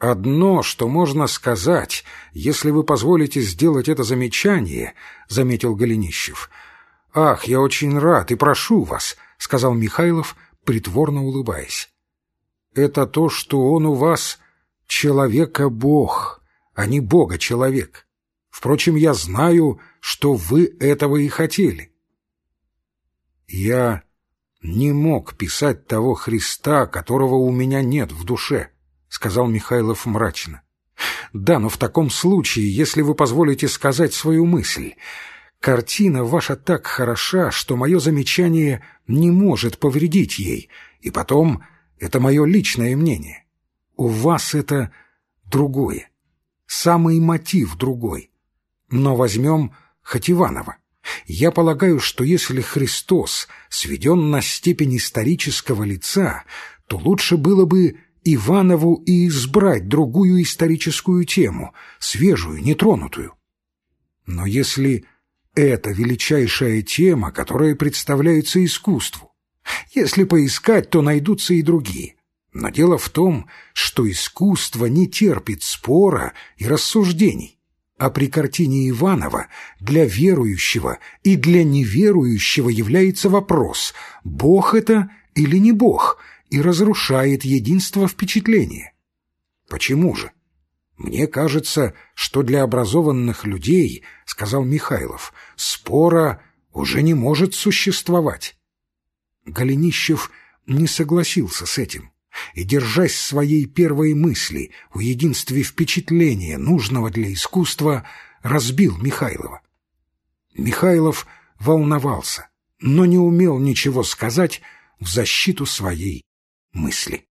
«Одно, что можно сказать, если вы позволите сделать это замечание», — заметил Голенищев. «Ах, я очень рад и прошу вас», — сказал Михайлов, притворно улыбаясь. «Это то, что он у вас человека-бог, а не бога-человек. Впрочем, я знаю, что вы этого и хотели». «Я не мог писать того Христа, которого у меня нет в душе», — сказал Михайлов мрачно. «Да, но в таком случае, если вы позволите сказать свою мысль, картина ваша так хороша, что мое замечание не может повредить ей, и потом это мое личное мнение. У вас это другое, самый мотив другой. Но возьмем хоть Иванова. Я полагаю, что если Христос сведен на степень исторического лица, то лучше было бы Иванову и избрать другую историческую тему, свежую, нетронутую. Но если это величайшая тема, которая представляется искусству, если поискать, то найдутся и другие. Но дело в том, что искусство не терпит спора и рассуждений а при картине Иванова для верующего и для неверующего является вопрос, Бог это или не Бог, и разрушает единство впечатления. Почему же? Мне кажется, что для образованных людей, сказал Михайлов, спора уже не может существовать. Голенищев не согласился с этим и, держась своей первой мысли в единстве впечатления, нужного для искусства, разбил Михайлова. Михайлов волновался, но не умел ничего сказать в защиту своей мысли.